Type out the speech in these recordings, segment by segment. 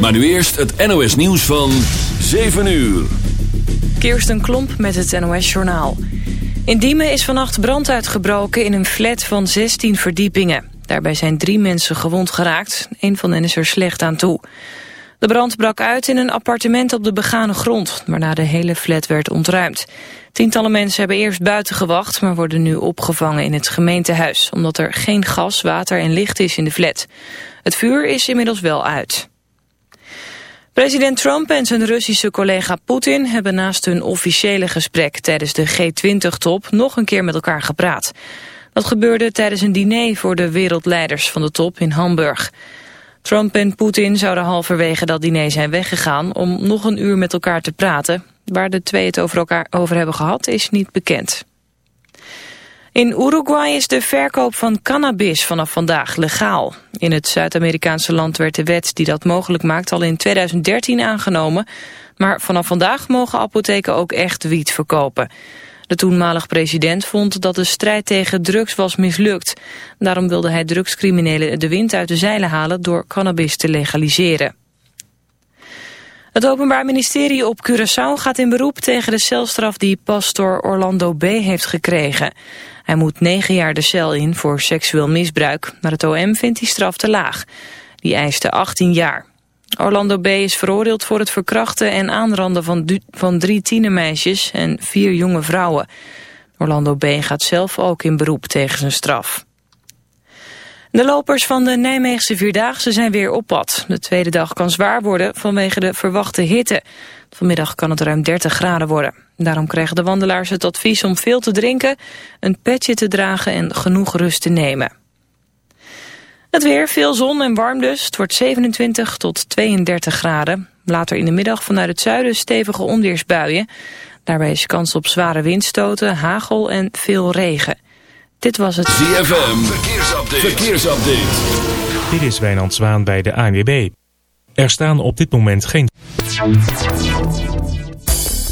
Maar nu eerst het NOS nieuws van 7 uur. Kirsten Klomp met het NOS Journaal. In Diemen is vannacht brand uitgebroken in een flat van 16 verdiepingen. Daarbij zijn drie mensen gewond geraakt. Een van hen is er slecht aan toe. De brand brak uit in een appartement op de begane grond... waarna de hele flat werd ontruimd. Tientallen mensen hebben eerst buiten gewacht... maar worden nu opgevangen in het gemeentehuis... omdat er geen gas, water en licht is in de flat. Het vuur is inmiddels wel uit. President Trump en zijn Russische collega Poetin hebben naast hun officiële gesprek tijdens de G20-top nog een keer met elkaar gepraat. Dat gebeurde tijdens een diner voor de wereldleiders van de top in Hamburg. Trump en Poetin zouden halverwege dat diner zijn weggegaan om nog een uur met elkaar te praten. Waar de twee het over elkaar over hebben gehad is niet bekend. In Uruguay is de verkoop van cannabis vanaf vandaag legaal. In het Zuid-Amerikaanse land werd de wet die dat mogelijk maakt al in 2013 aangenomen. Maar vanaf vandaag mogen apotheken ook echt wiet verkopen. De toenmalig president vond dat de strijd tegen drugs was mislukt. Daarom wilde hij drugscriminelen de wind uit de zeilen halen door cannabis te legaliseren. Het Openbaar Ministerie op Curaçao gaat in beroep tegen de celstraf die pastor Orlando B. heeft gekregen. Hij moet negen jaar de cel in voor seksueel misbruik, maar het OM vindt die straf te laag. Die eiste 18 jaar. Orlando B. is veroordeeld voor het verkrachten en aanranden van, van drie tienermeisjes en vier jonge vrouwen. Orlando B. gaat zelf ook in beroep tegen zijn straf. De lopers van de Nijmeegse Vierdaagse zijn weer op pad. De tweede dag kan zwaar worden vanwege de verwachte hitte. Vanmiddag kan het ruim 30 graden worden. Daarom krijgen de wandelaars het advies om veel te drinken, een petje te dragen en genoeg rust te nemen. Het weer, veel zon en warm dus. Het wordt 27 tot 32 graden. Later in de middag vanuit het zuiden stevige onweersbuien. Daarbij is kans op zware windstoten, hagel en veel regen. Dit was het ZFM Verkeersupdate. Verkeersupdate. Dit is Wijnand Zwaan bij de ANWB. Er staan op dit moment geen...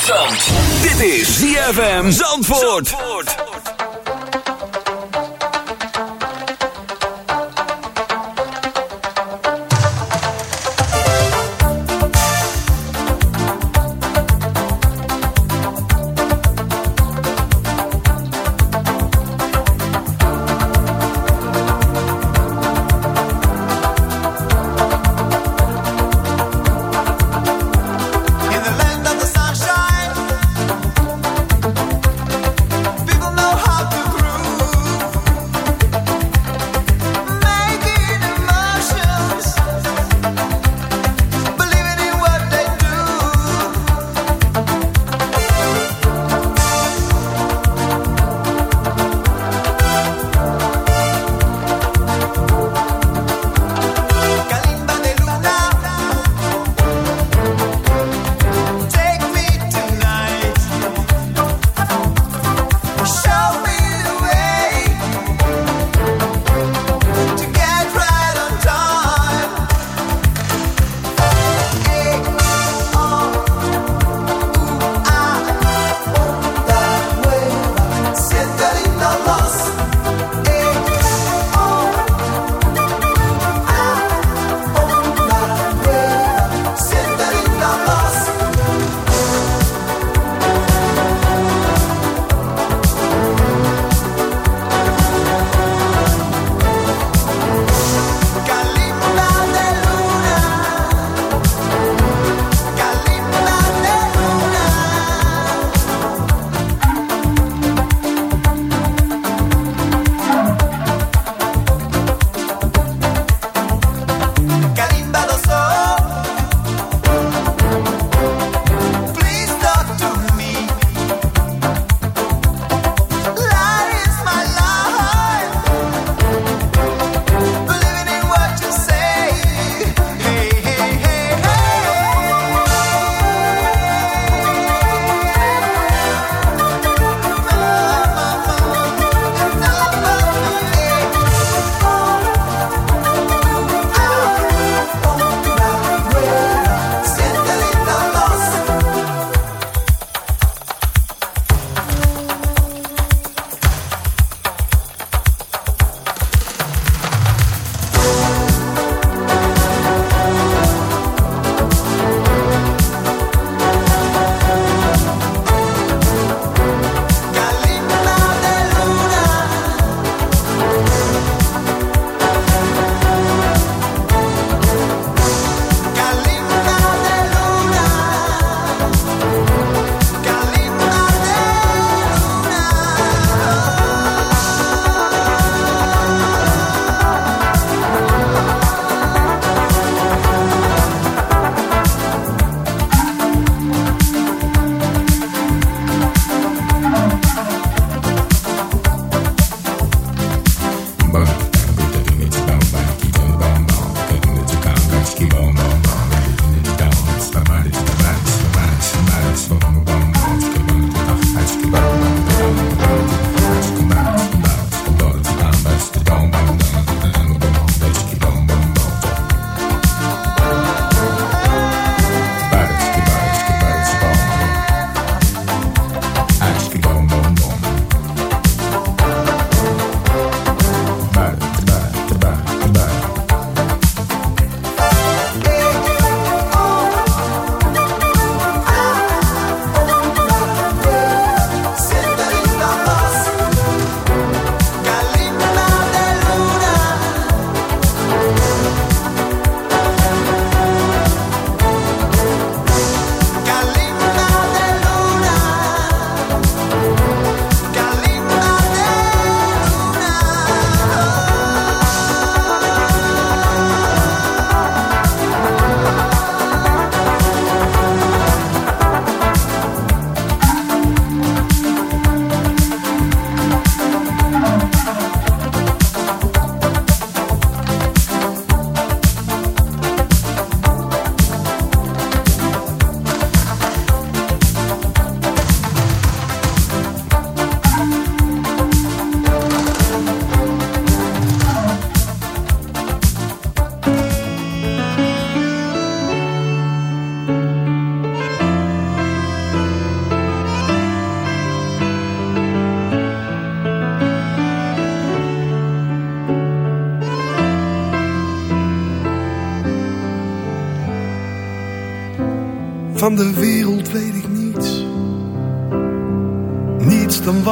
Zand. Dit is ZFM Zandvoort.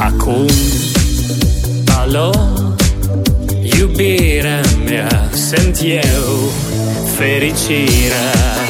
Acum, alo, iubirea mea, sunt eu, fericirea.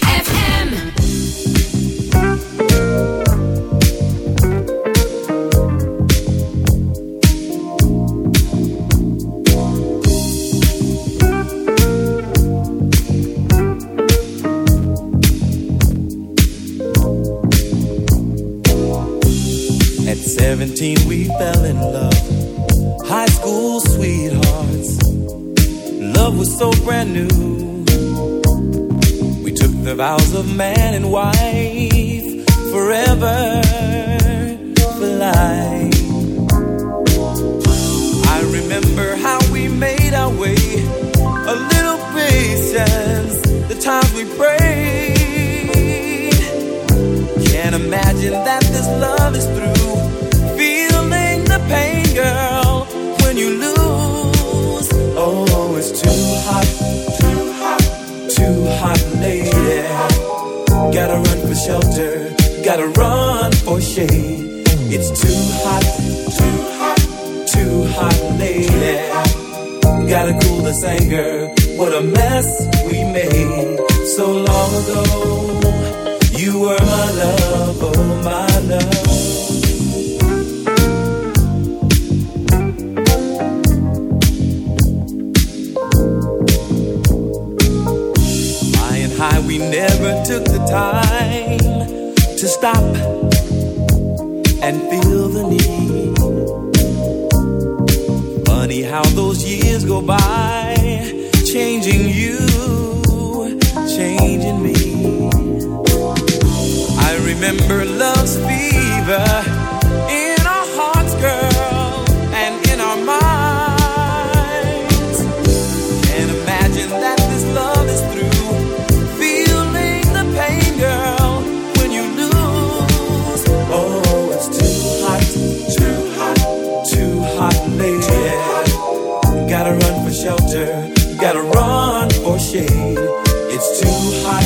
imagine that this love is through. Feeling the pain, girl, when you lose. Oh, it's too hot, too hot, too hot, lady. Gotta run for shelter, gotta run for shade. It's too hot, too hot, too hot, lady. Gotta cool this anger. What a mess we made so long ago. You were my love, oh my love. High, we never took the time to stop and feel the need. Funny how those years go by, changing remember love's fever in our hearts, girl, and in our minds. Can't imagine that this love is through. Feeling the pain, girl, when you lose. Oh, it's too hot, too hot, too hot, lady. Gotta run for shelter, gotta run for shade. It's too hot,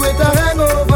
with a hangover.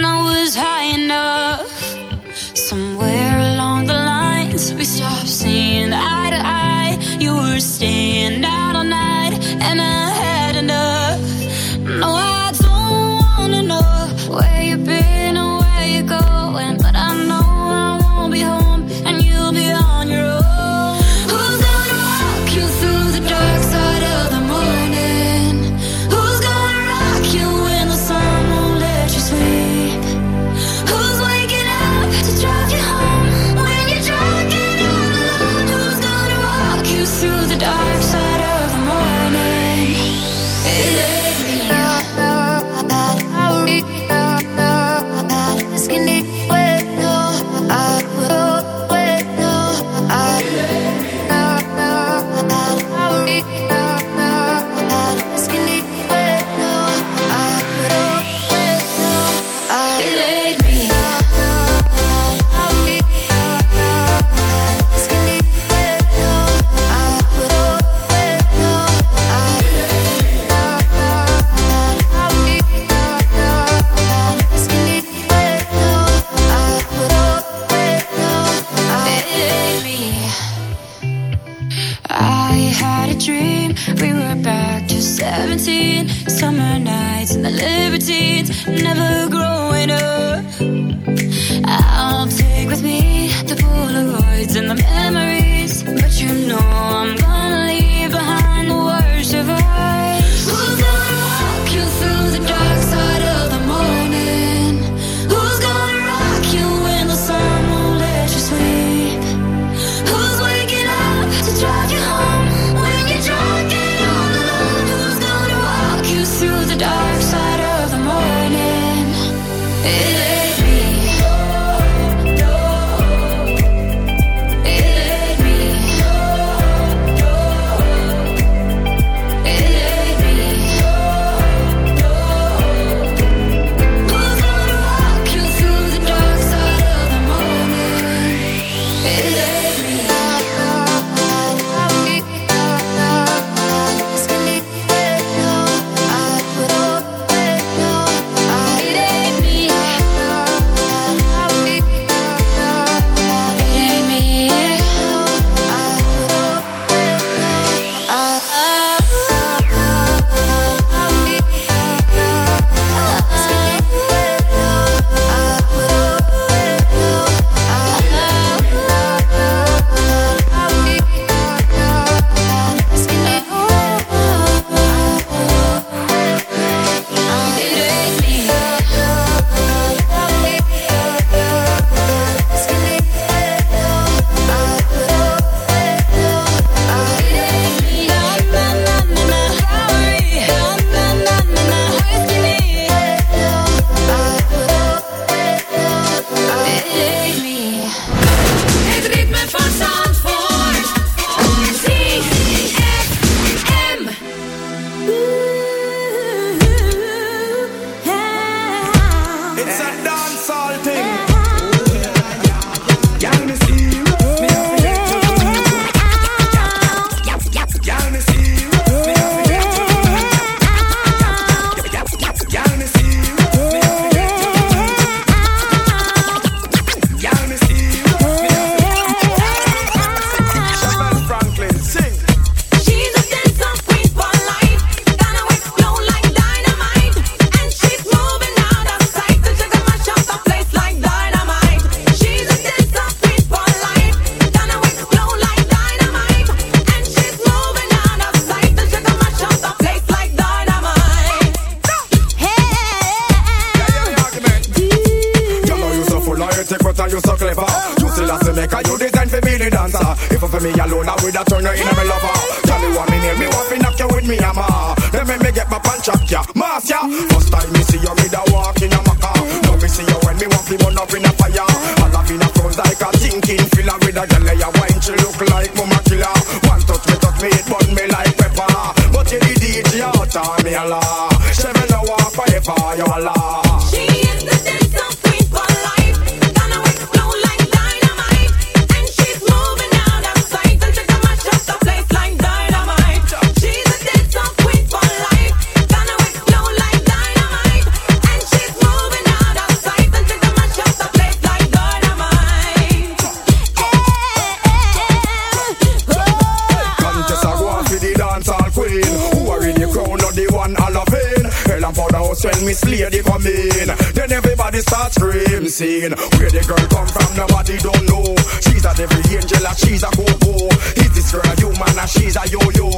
lady come in. Then everybody starts screaming, Where the girl come from, nobody don't know. She's a every angel, and she's a go-go. Is this girl a human, and she's a yo-yo?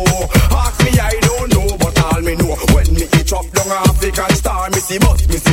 Ask me, I don't know, but all me know. When me eat up down African star, me see bus, me see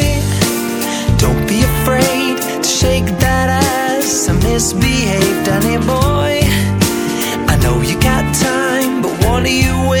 afraid to shake that ass. I misbehaved honey boy. I know you got time, but what are you waiting?